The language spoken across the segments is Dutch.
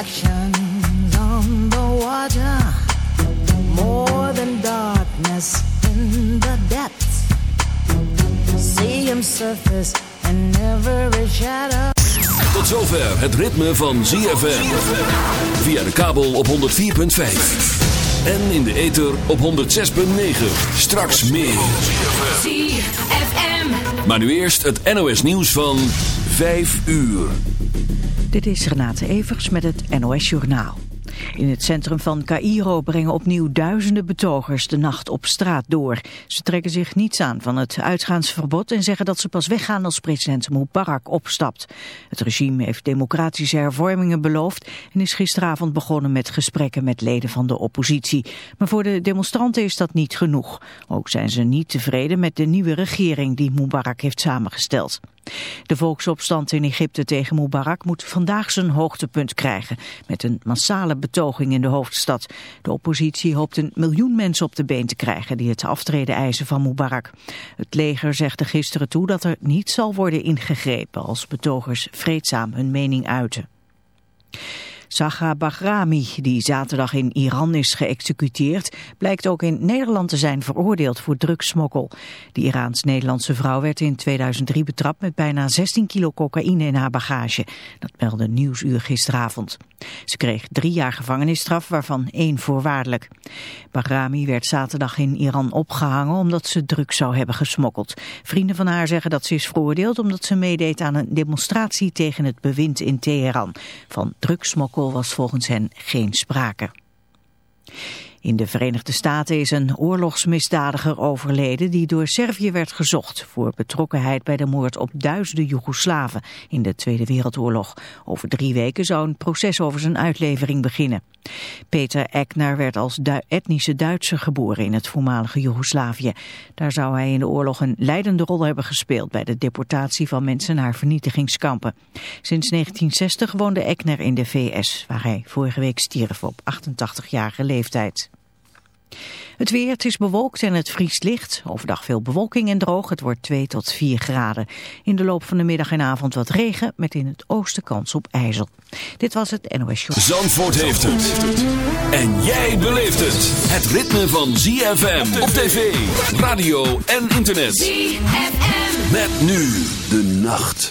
reflections on the water, more than darkness in the depths. See him surface in every shadow. Tot zover het ritme van ZFM. Via de kabel op 104.5. En in de ether op 106.9. Straks meer. ZFM. Maar nu eerst het NOS nieuws van 5 uur. Dit is Renate Evers met het NOS Journaal. In het centrum van Cairo brengen opnieuw duizenden betogers de nacht op straat door. Ze trekken zich niets aan van het uitgaansverbod en zeggen dat ze pas weggaan als president Mubarak opstapt. Het regime heeft democratische hervormingen beloofd en is gisteravond begonnen met gesprekken met leden van de oppositie. Maar voor de demonstranten is dat niet genoeg. Ook zijn ze niet tevreden met de nieuwe regering die Mubarak heeft samengesteld. De volksopstand in Egypte tegen Mubarak moet vandaag zijn hoogtepunt krijgen, met een massale betoging in de hoofdstad. De oppositie hoopt een miljoen mensen op de been te krijgen die het aftreden eisen van Mubarak. Het leger zegt er gisteren toe dat er niet zal worden ingegrepen als betogers vreedzaam hun mening uiten. Saga Bahrami, die zaterdag in Iran is geëxecuteerd, blijkt ook in Nederland te zijn veroordeeld voor drugssmokkel. De Iraans-Nederlandse vrouw werd in 2003 betrapt met bijna 16 kilo cocaïne in haar bagage. Dat meldde Nieuwsuur gisteravond. Ze kreeg drie jaar gevangenisstraf, waarvan één voorwaardelijk. Bahrami werd zaterdag in Iran opgehangen omdat ze drugs zou hebben gesmokkeld. Vrienden van haar zeggen dat ze is veroordeeld omdat ze meedeed aan een demonstratie tegen het bewind in Teheran. Van was volgens hen geen sprake. In de Verenigde Staten is een oorlogsmisdadiger overleden die door Servië werd gezocht voor betrokkenheid bij de moord op duizenden Joegoslaven in de Tweede Wereldoorlog. Over drie weken zou een proces over zijn uitlevering beginnen. Peter Ekner werd als etnische Duitser geboren in het voormalige Joegoslavië. Daar zou hij in de oorlog een leidende rol hebben gespeeld bij de deportatie van mensen naar vernietigingskampen. Sinds 1960 woonde Ekner in de VS, waar hij vorige week stierf op 88-jarige leeftijd. Het weer, het is bewolkt en het vriest licht. Overdag veel bewolking en droog. Het wordt 2 tot 4 graden. In de loop van de middag en avond wat regen met in het oosten kans op ijzel. Dit was het NOS Show. Zandvoort heeft het. En jij beleeft het. Het ritme van ZFM op tv, radio en internet. ZFM. Met nu de nacht.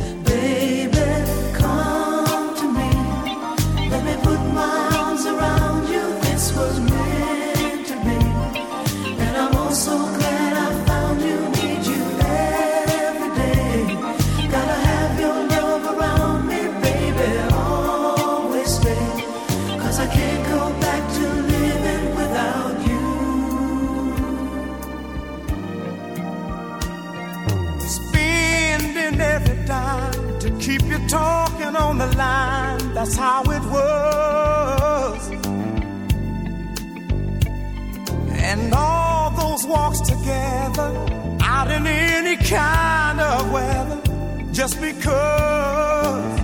Baby, keep you talking on the line. That's how it was. And all those walks together, out in any kind of weather, just because.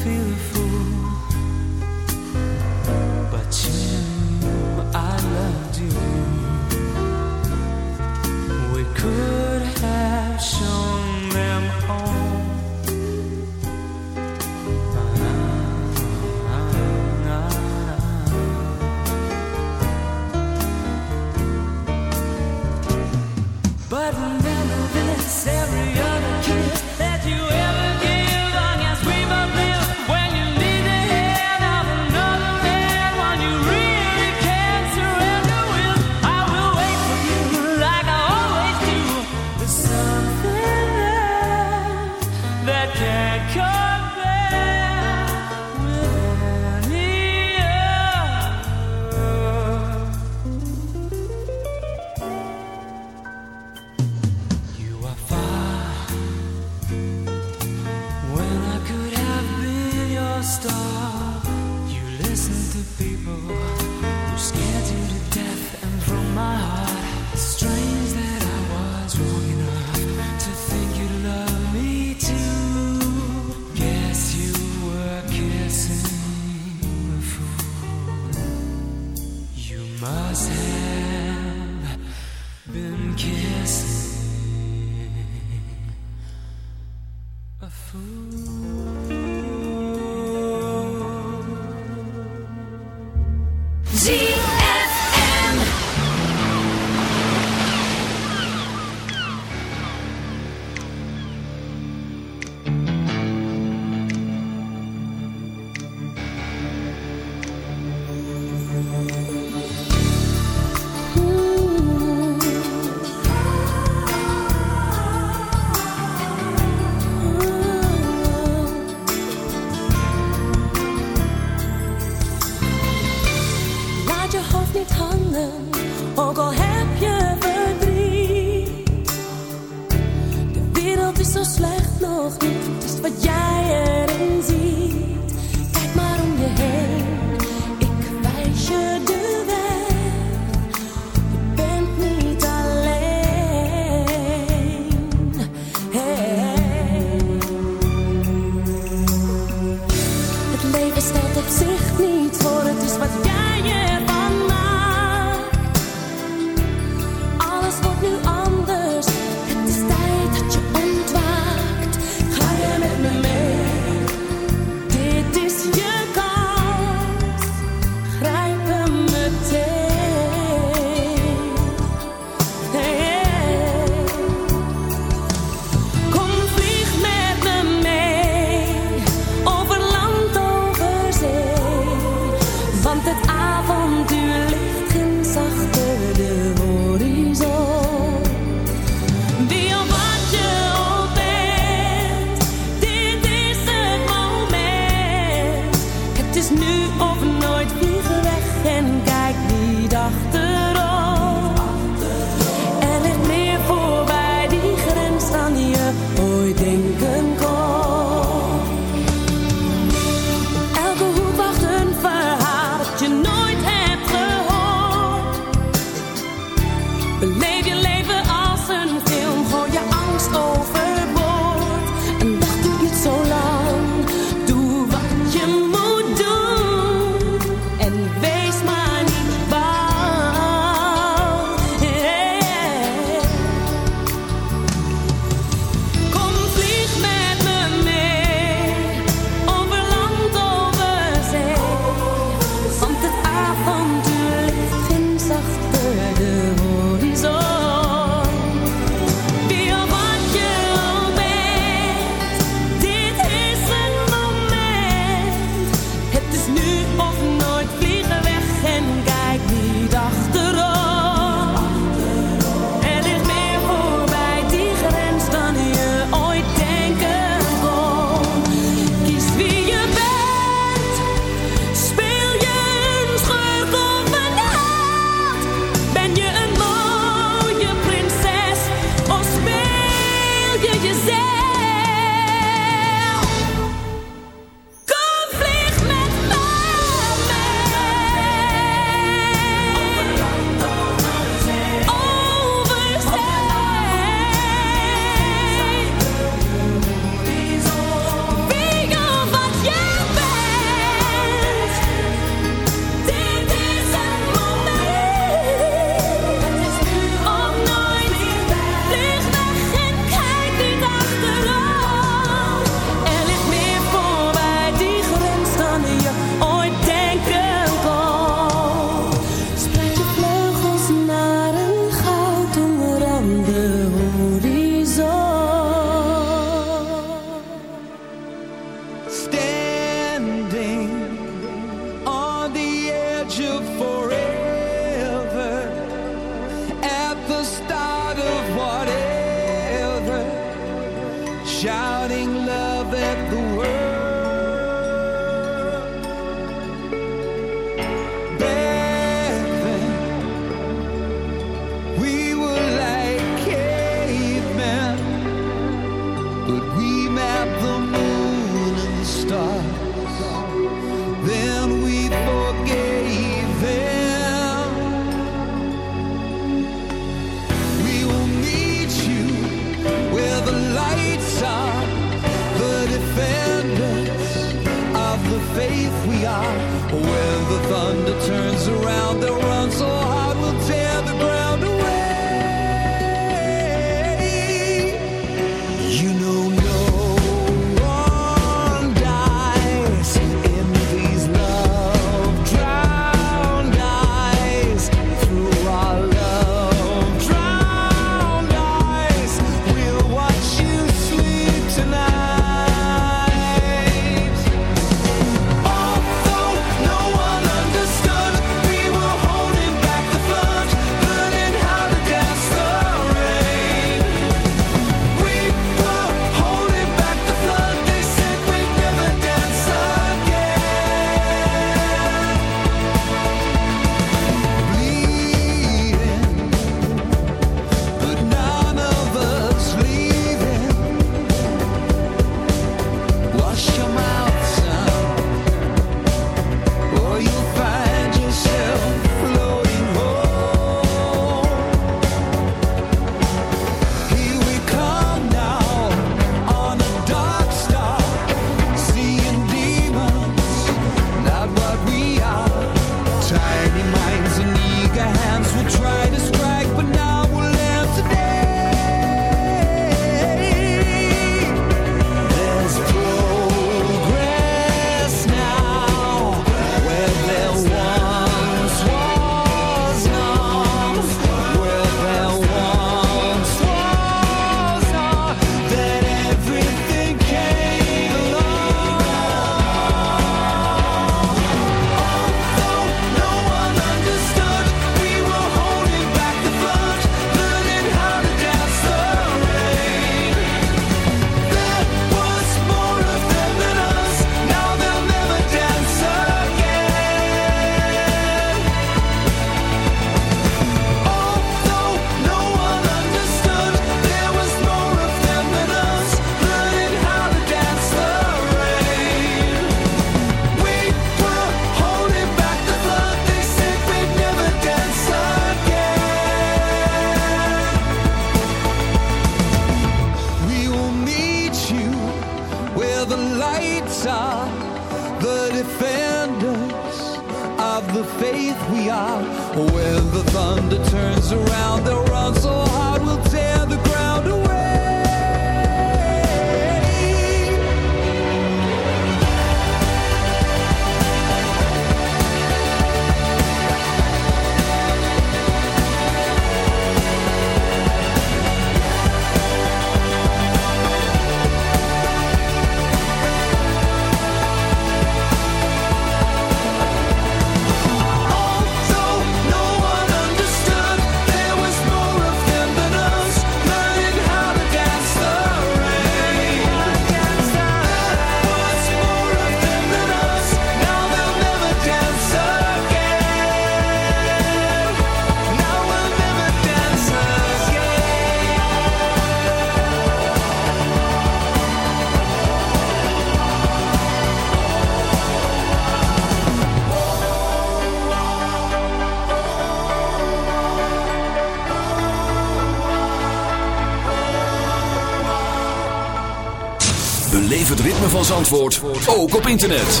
van Zandvoort ook op internet.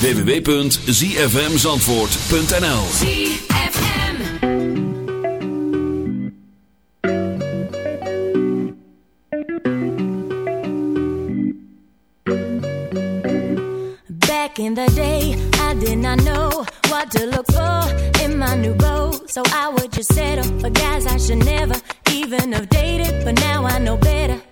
www.zfmzandvoort.nl Back in the day, I did not know what to look for in my new role. So I would just settle for guys I should never even have dated. But now I know better.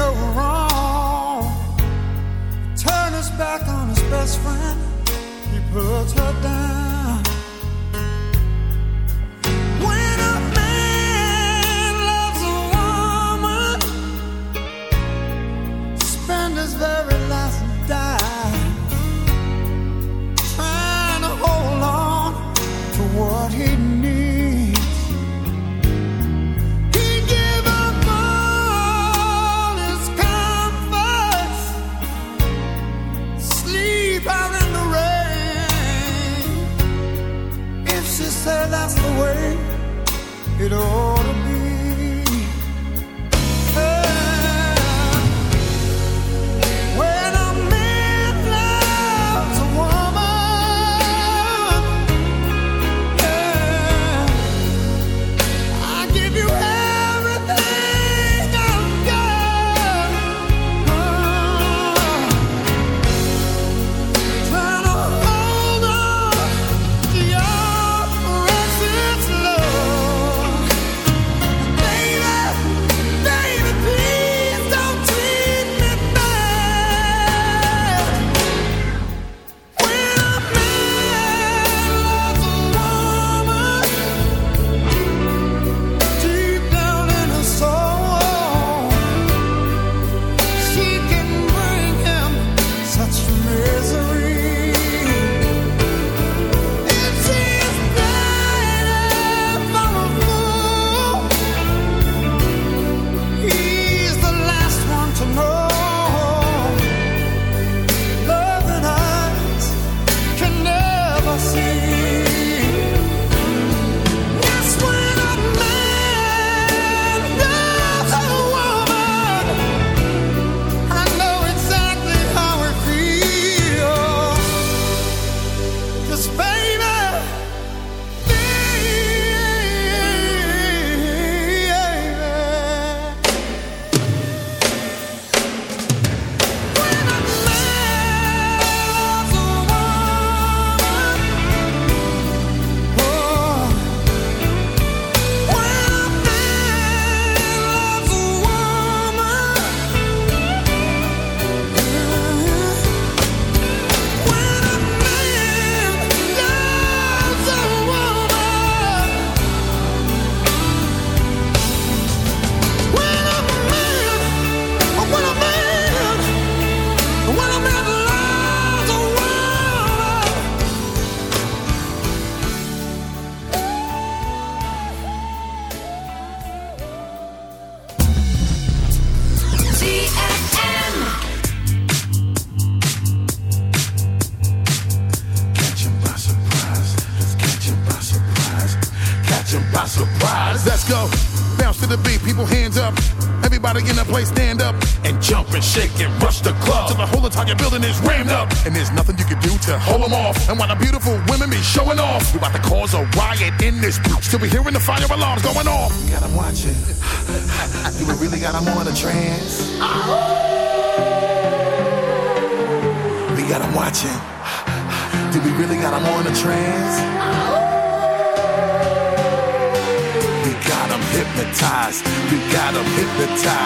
no wrong. Turn his back on his best friend, he puts her down.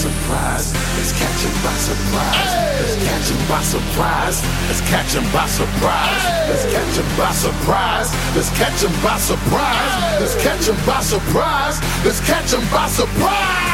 Surprise. Let's by surprise. Let's by surprise. Let's by surprise. Let's by surprise. Let's by surprise. Let's by surprise. Let's by surprise.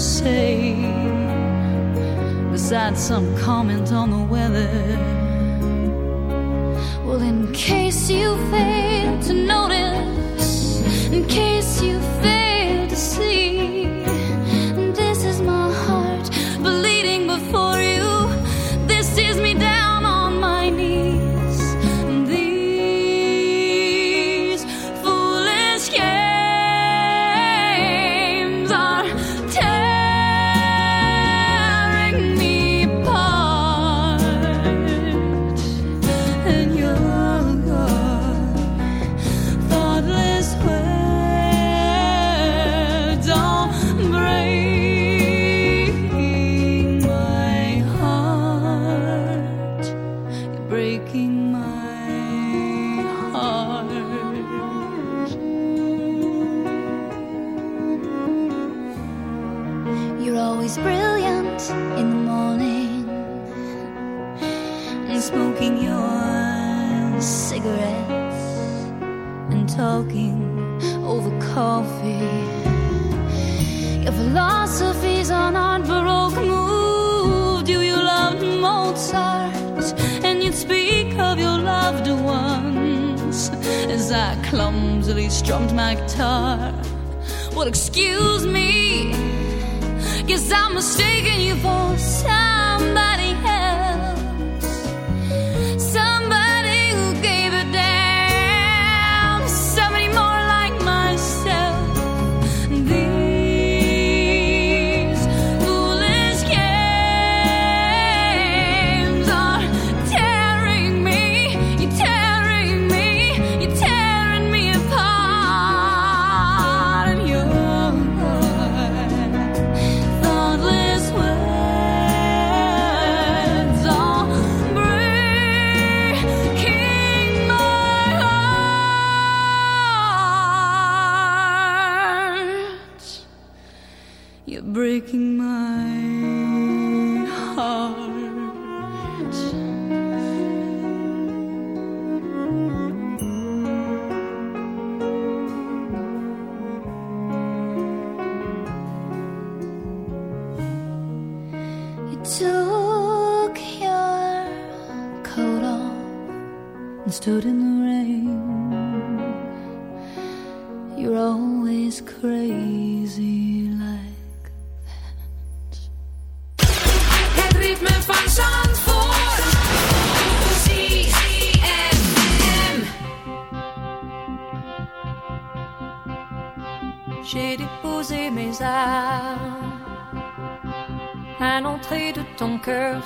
say besides some comment on the weather? Well, in case you fail to notice, in case you guitar. Well, excuse me, guess I'm mistaken.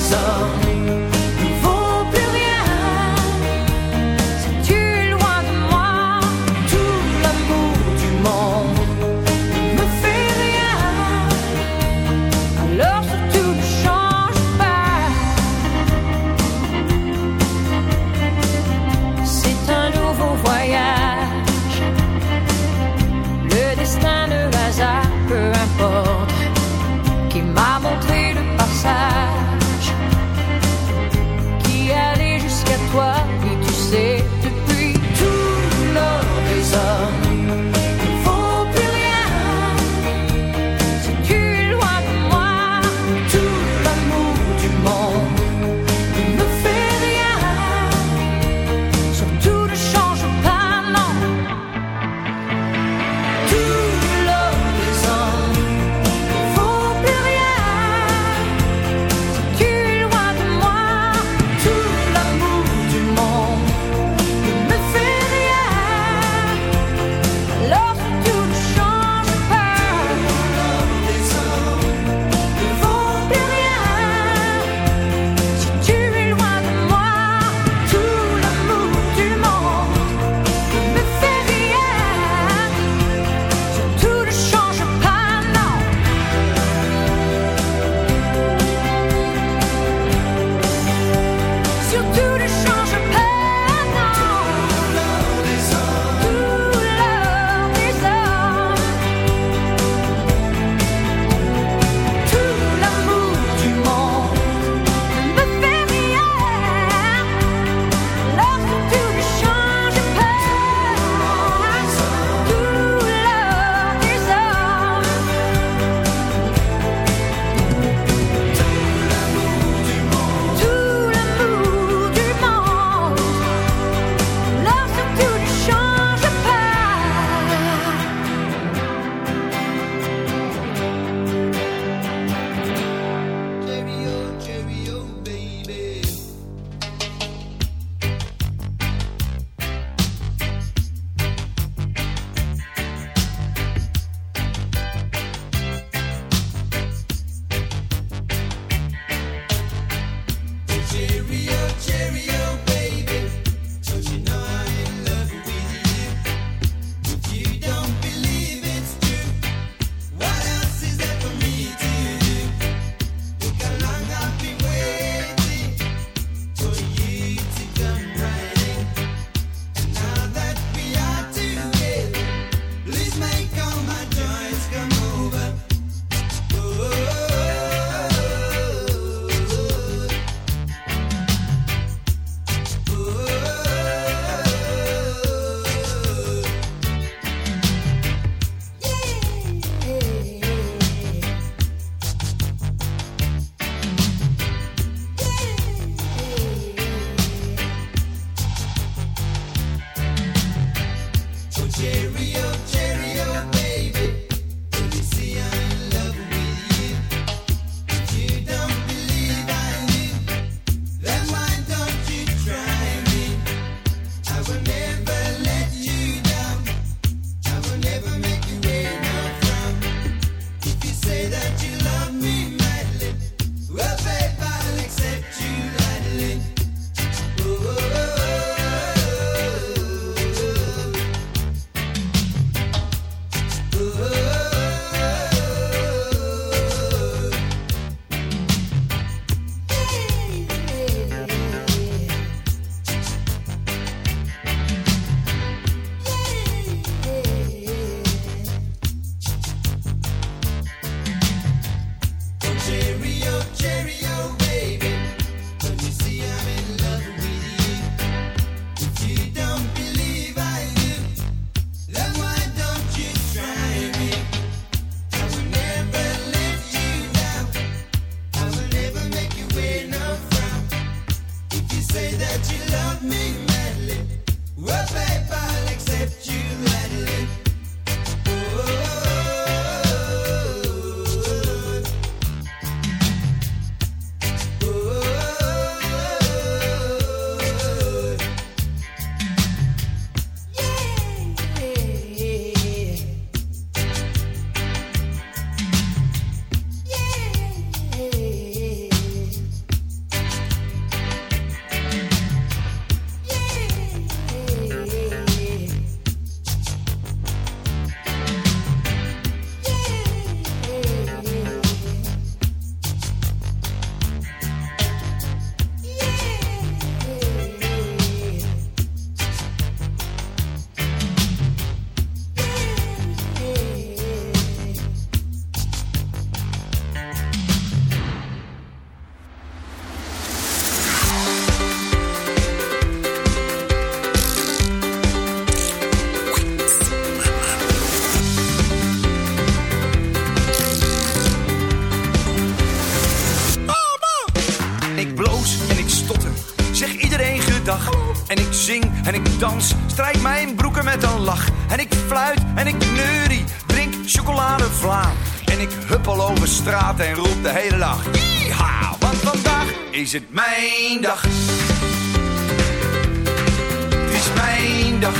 Some. Gedag. En ik zing en ik dans, strijk mijn broeken met een lach. En ik fluit en ik neurie, drink chocoladevla. En ik huppel over straat en roep de hele dag. Yeeha, want vandaag is het mijn dag. Het is mijn dag.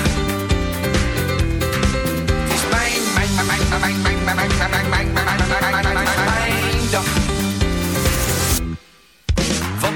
Het is mijn, mijn, mijn, mijn, mijn, mijn, mijn, mijn, mijn, mijn, mijn, mijn, mijn, mijn, mijn, mijn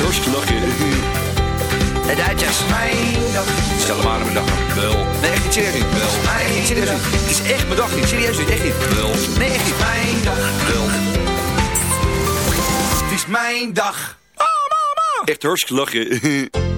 Hartstikke lachen. De Duitsers. Mijn dag. Stel hem aan mijn dag. Wel. Nee, echt niet serieus niet. Wel. Nee, echt niet serieus niet. Het is echt mijn dag niet. Serieus niet. Echt niet. Wel. Nee, echt niet. Mijn dag. Wel. Het is mijn dag. Oh, mama. Echt hartstikke lachen.